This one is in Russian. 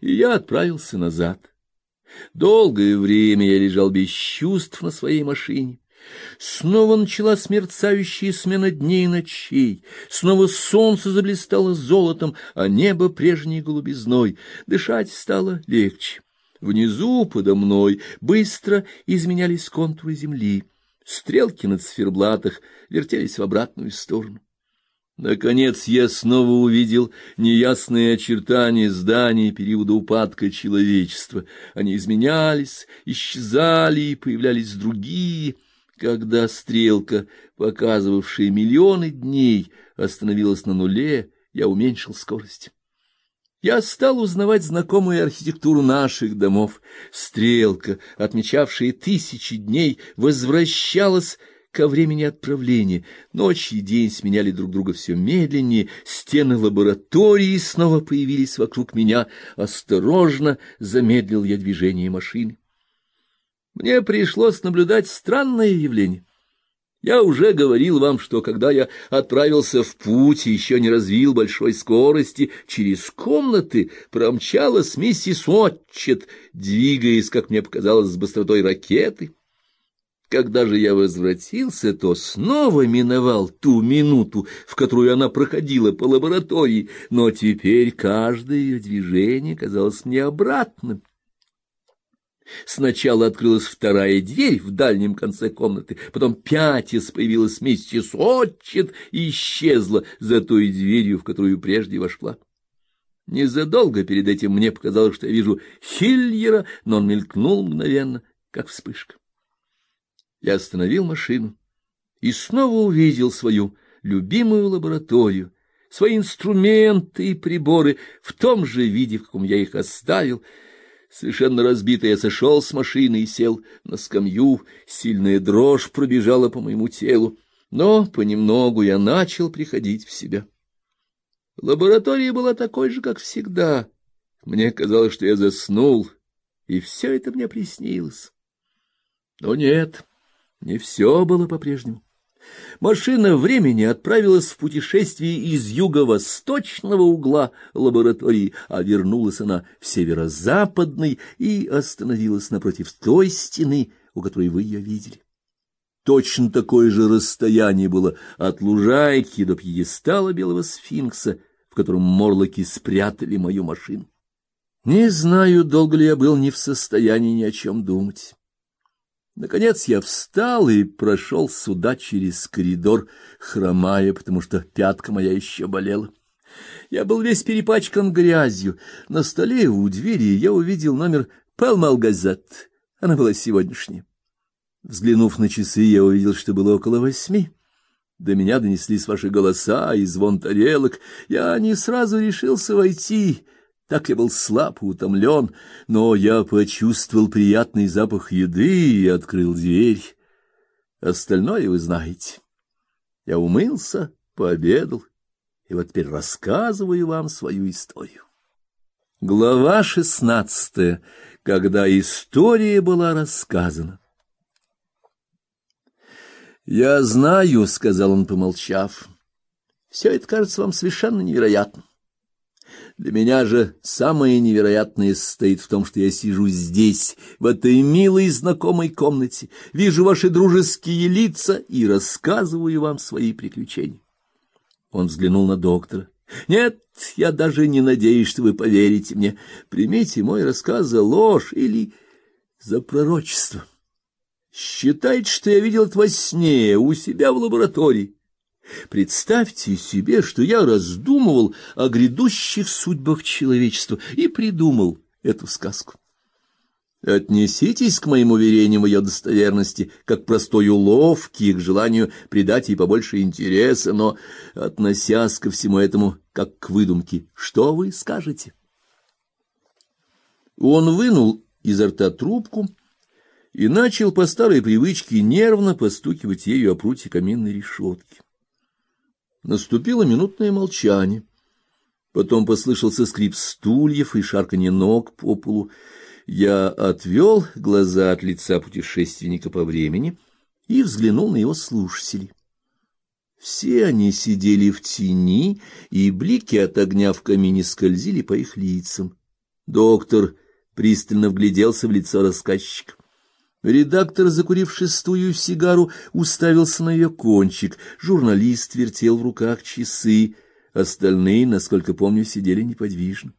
и я отправился назад. Долгое время я лежал без чувств на своей машине. Снова начала смерцающая смена дней и ночей, снова солнце заблистало золотом, а небо прежней голубизной. Дышать стало легче. Внизу, подо мной, быстро изменялись контуры земли. Стрелки на циферблатах вертелись в обратную сторону. Наконец я снова увидел неясные очертания зданий периода упадка человечества. Они изменялись, исчезали, и появлялись другие. Когда стрелка, показывавшая миллионы дней, остановилась на нуле, я уменьшил скорость. Я стал узнавать знакомую архитектуру наших домов. Стрелка, отмечавшая тысячи дней, возвращалась ко времени отправления. Ночь и день сменяли друг друга все медленнее, стены лаборатории снова появились вокруг меня. Осторожно замедлил я движение машины. Мне пришлось наблюдать странное явление. Я уже говорил вам, что когда я отправился в путь и еще не развил большой скорости, через комнаты промчалась миссис Отчет, двигаясь, как мне показалось, с быстротой ракеты. Когда же я возвратился, то снова миновал ту минуту, в которую она проходила по лаборатории, но теперь каждое ее движение казалось мне обратным. Сначала открылась вторая дверь в дальнем конце комнаты, потом пятис появилась миссис Отчет и исчезла за той дверью, в которую прежде вошла. Незадолго перед этим мне показалось, что я вижу Хильера, но он мелькнул мгновенно, как вспышка. Я остановил машину и снова увидел свою любимую лабораторию, свои инструменты и приборы в том же виде, в каком я их оставил — Совершенно разбитый я сошел с машины и сел на скамью, сильная дрожь пробежала по моему телу, но понемногу я начал приходить в себя. Лаборатория была такой же, как всегда. Мне казалось, что я заснул, и все это мне приснилось. Но нет, не все было по-прежнему. Машина времени отправилась в путешествие из юго-восточного угла лаборатории, а вернулась она в северо-западный и остановилась напротив той стены, у которой вы ее видели. Точно такое же расстояние было от лужайки до пьедестала белого сфинкса, в котором морлоки спрятали мою машину. Не знаю, долго ли я был не в состоянии ни о чем думать. Наконец я встал и прошел сюда через коридор, хромая, потому что пятка моя еще болела. Я был весь перепачкан грязью. На столе у двери я увидел номер «Пэлмал Газет». Она была сегодняшняя. Взглянув на часы, я увидел, что было около восьми. До меня донеслись ваши голоса и звон тарелок. Я не сразу решился войти — так я был слаб и утомлен, но я почувствовал приятный запах еды и открыл дверь. Остальное вы знаете. Я умылся, пообедал, и вот теперь рассказываю вам свою историю. Глава шестнадцатая, когда история была рассказана. «Я знаю», — сказал он, помолчав, — «все это кажется вам совершенно невероятным. Для меня же самое невероятное состоит в том, что я сижу здесь, в этой милой знакомой комнате, вижу ваши дружеские лица и рассказываю вам свои приключения. Он взглянул на доктора. Нет, я даже не надеюсь, что вы поверите мне. Примите мой рассказ за ложь или за пророчество. Считайте, что я видел это во сне у себя в лаборатории. Представьте себе, что я раздумывал о грядущих судьбах человечества и придумал эту сказку. Отнеситесь к моим уверениям в ее достоверности, как простой уловке, к желанию придать ей побольше интереса, но, относясь ко всему этому как к выдумке, что вы скажете? Он вынул изо рта трубку и начал по старой привычке нервно постукивать ею о прутье каминной решетки. Наступило минутное молчание. Потом послышался скрип стульев и шарканье ног по полу. Я отвел глаза от лица путешественника по времени и взглянул на его слушателей. Все они сидели в тени, и блики от огня в камине скользили по их лицам. Доктор пристально вгляделся в лицо рассказчика. Редактор, закурив шестую сигару, уставился на ее кончик. Журналист вертел в руках часы. Остальные, насколько помню, сидели неподвижно.